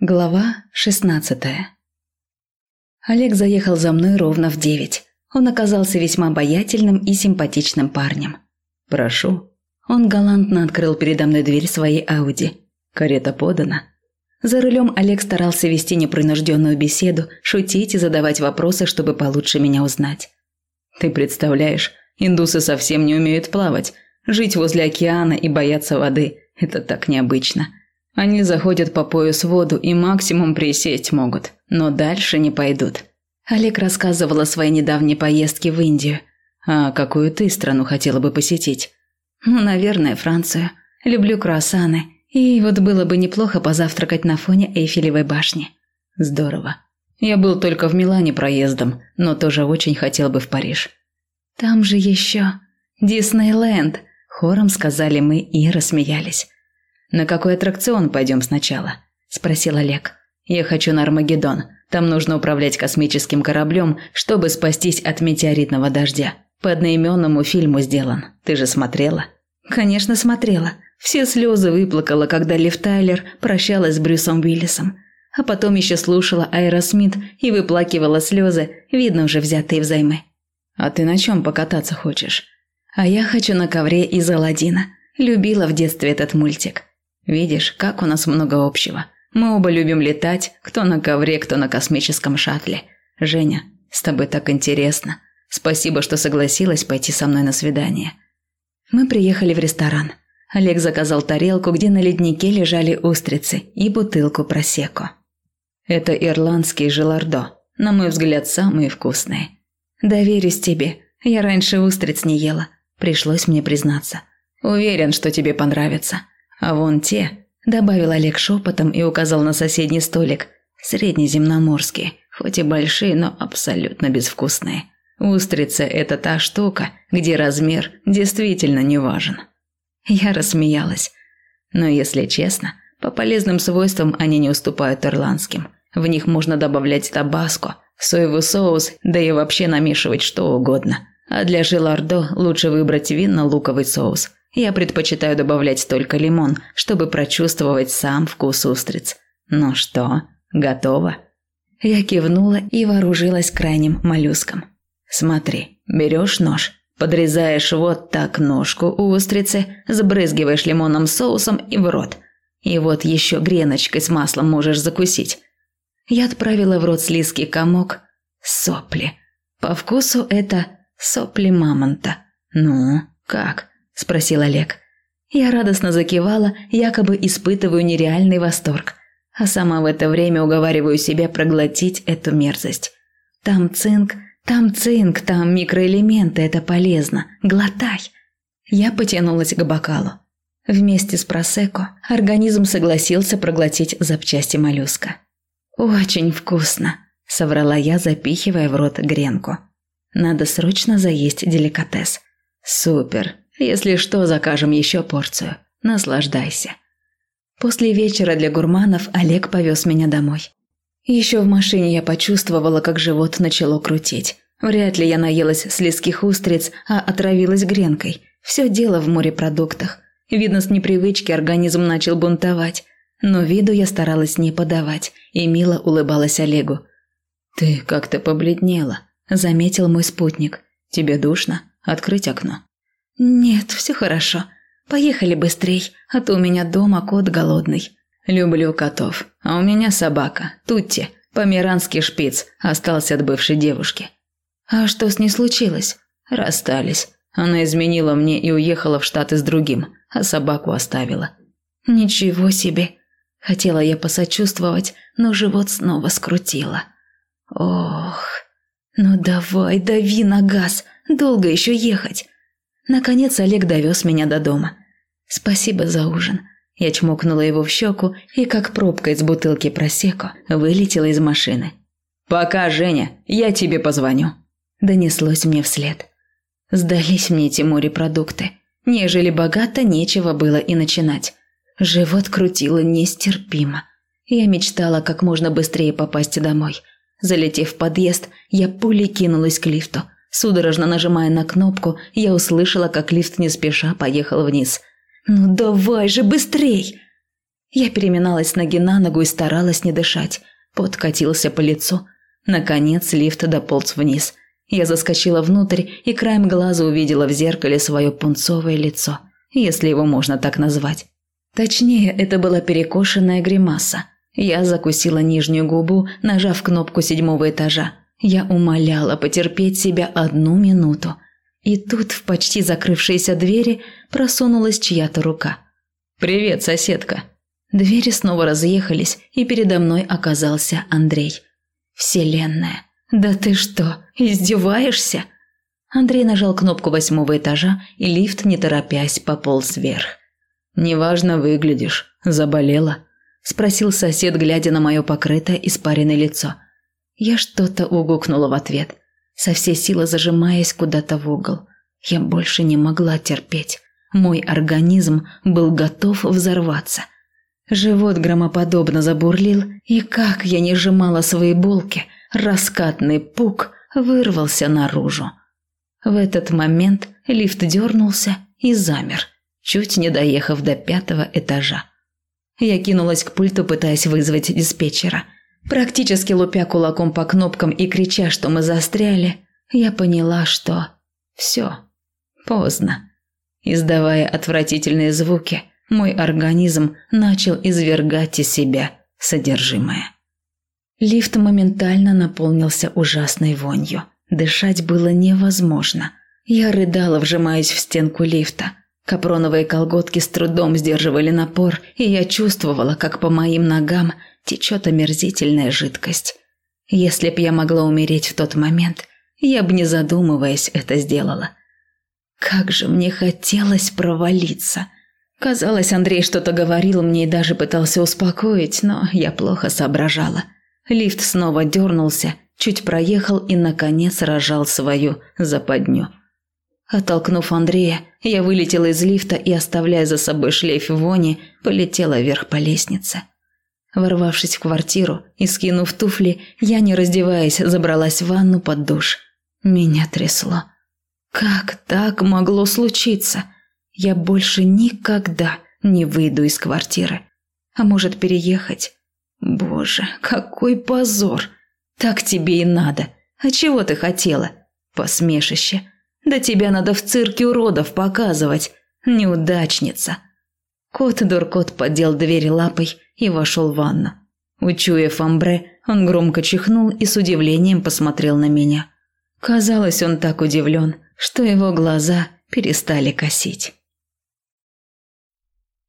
Глава шестнадцатая Олег заехал за мной ровно в девять. Он оказался весьма обаятельным и симпатичным парнем. «Прошу». Он галантно открыл передо мной дверь своей Ауди. Карета подана. За рулем Олег старался вести непринужденную беседу, шутить и задавать вопросы, чтобы получше меня узнать. «Ты представляешь, индусы совсем не умеют плавать. Жить возле океана и бояться воды – это так необычно. Они заходят по пояс в воду и максимум присесть могут, но дальше не пойдут. Олег рассказывал о своей недавней поездке в Индию. А какую ты страну хотела бы посетить? Ну, наверное, Францию. Люблю круассаны. И вот было бы неплохо позавтракать на фоне Эйфелевой башни. Здорово. Я был только в Милане проездом, но тоже очень хотел бы в Париж. Там же еще Диснейленд, хором сказали мы и рассмеялись. «На какой аттракцион пойдем сначала?» – спросил Олег. «Я хочу на Армагеддон. Там нужно управлять космическим кораблем, чтобы спастись от метеоритного дождя. По одноименному фильму сделан. Ты же смотрела?» «Конечно, смотрела. Все слезы выплакала, когда Лив Тайлер прощалась с Брюсом Уиллисом. А потом еще слушала Айра Смит и выплакивала слезы, видно уже взятые взаймы. «А ты на чем покататься хочешь?» «А я хочу на ковре из Аладдина. Любила в детстве этот мультик. Видишь, как у нас много общего. Мы оба любим летать, кто на ковре, кто на космическом шаттле. Женя, с тобой так интересно. Спасибо, что согласилась пойти со мной на свидание. Мы приехали в ресторан. Олег заказал тарелку, где на леднике лежали устрицы и бутылку просеко. Это ирландские желардо. На мой взгляд, самые вкусные. Доверюсь тебе. Я раньше устриц не ела. Пришлось мне признаться. Уверен, что тебе понравится. А вон те, добавил Олег шепотом и указал на соседний столик, среднеземноморские, хоть и большие, но абсолютно безвкусные. Устрица – это та штука, где размер действительно не важен. Я рассмеялась. Но если честно, по полезным свойствам они не уступают ирландским. В них можно добавлять табаско, соевый соус, да и вообще намешивать что угодно. А для желардо лучше выбрать винно-луковый соус – я предпочитаю добавлять только лимон, чтобы прочувствовать сам вкус устриц. Ну что, готово? Я кивнула и вооружилась крайним моллюском. Смотри, берешь нож, подрезаешь вот так ножку у устрицы, забрызгиваешь лимонным соусом и в рот. И вот еще греночкой с маслом можешь закусить. Я отправила в рот слизкий комок сопли. По вкусу это сопли мамонта. Ну, как? – спросил Олег. Я радостно закивала, якобы испытываю нереальный восторг, а сама в это время уговариваю себя проглотить эту мерзость. Там цинк, там цинк, там микроэлементы, это полезно. Глотай. Я потянулась к бокалу. Вместе с просеко организм согласился проглотить запчасти моллюска. «Очень вкусно», – соврала я, запихивая в рот гренку. «Надо срочно заесть деликатес». «Супер, если что, закажем еще порцию. Наслаждайся. После вечера для гурманов Олег повез меня домой. Еще в машине я почувствовала, как живот начало крутить. Вряд ли я наелась слизких устриц, а отравилась гренкой. Все дело в морепродуктах. Видно, с непривычки организм начал бунтовать. Но виду я старалась не подавать и мило улыбалась Олегу. «Ты как-то побледнела», – заметил мой спутник. «Тебе душно? Открыть окно?» «Нет, все хорошо. Поехали быстрей, а то у меня дома кот голодный». «Люблю котов, а у меня собака, Тутти, померанский шпиц, остался от бывшей девушки». «А что с ней случилось?» «Расстались. Она изменила мне и уехала в Штаты с другим, а собаку оставила». «Ничего себе!» Хотела я посочувствовать, но живот снова скрутило. «Ох, ну давай, дави на газ, долго еще ехать?» Наконец Олег довез меня до дома. «Спасибо за ужин». Я чмокнула его в щеку и, как пробка из бутылки просеко, вылетела из машины. «Пока, Женя, я тебе позвоню», – донеслось мне вслед. Сдались мне эти морепродукты. Нежели богато, нечего было и начинать. Живот крутило нестерпимо. Я мечтала как можно быстрее попасть домой. Залетев в подъезд, я пулей кинулась к лифту – Судорожно нажимая на кнопку, я услышала, как лифт не спеша поехал вниз. «Ну давай же быстрей!» Я переминалась ноги на ногу и старалась не дышать. Пот катился по лицу. Наконец лифт дополз вниз. Я заскочила внутрь и краем глаза увидела в зеркале свое пунцовое лицо, если его можно так назвать. Точнее, это была перекошенная гримаса. Я закусила нижнюю губу, нажав кнопку седьмого этажа. Я умоляла потерпеть себя одну минуту. И тут в почти закрывшиеся двери просунулась чья-то рука. «Привет, соседка!» Двери снова разъехались, и передо мной оказался Андрей. «Вселенная! Да ты что, издеваешься?» Андрей нажал кнопку восьмого этажа, и лифт, не торопясь, пополз вверх. «Неважно выглядишь. Заболела?» – спросил сосед, глядя на мое покрытое испаренное лицо. Я что-то угукнула в ответ, со всей силы зажимаясь куда-то в угол. Я больше не могла терпеть. Мой организм был готов взорваться – Живот громоподобно забурлил, и как я не сжимала свои булки, раскатный пук вырвался наружу. В этот момент лифт дернулся и замер, чуть не доехав до пятого этажа. Я кинулась к пульту, пытаясь вызвать диспетчера. Практически лупя кулаком по кнопкам и крича, что мы застряли, я поняла, что... Все. Поздно. Издавая отвратительные звуки, мой организм начал извергать из себя содержимое. Лифт моментально наполнился ужасной вонью. Дышать было невозможно. Я рыдала, вжимаясь в стенку лифта. Капроновые колготки с трудом сдерживали напор, и я чувствовала, как по моим ногам течет омерзительная жидкость. Если б я могла умереть в тот момент, я бы, не задумываясь, это сделала. Как же мне хотелось провалиться – Казалось, Андрей что-то говорил мне и даже пытался успокоить, но я плохо соображала. Лифт снова дернулся, чуть проехал и, наконец, рожал свою западню. Оттолкнув Андрея, я вылетела из лифта и, оставляя за собой шлейф вони, полетела вверх по лестнице. Ворвавшись в квартиру и скинув туфли, я, не раздеваясь, забралась в ванну под душ. Меня трясло. Как так могло случиться? Я больше никогда не выйду из квартиры. А может переехать? Боже, какой позор! Так тебе и надо. А чего ты хотела? Посмешище. Да тебя надо в цирке уродов показывать. Неудачница. Кот-дуркот поддел дверь лапой и вошел в ванну. Учуяв амбре, он громко чихнул и с удивлением посмотрел на меня. Казалось, он так удивлен, что его глаза перестали косить.